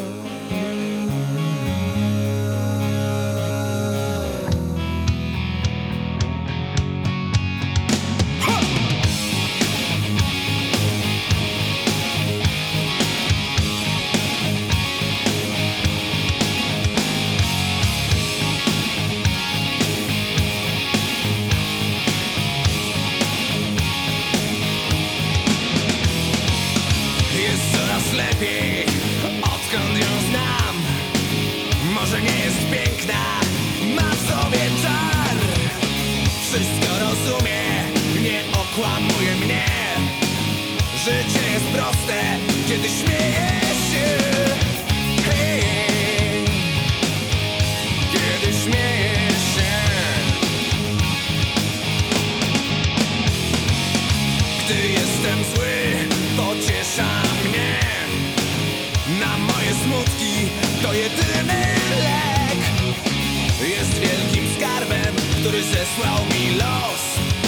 coração. jest piękna, ma w sobie czar. Wszystko rozumie, nie okłamuje mnie. Życie jest proste, kiedy śmiejesz się. Kiedy śmiejesz się. Gdy jestem zły, pocieszam. this will be lost.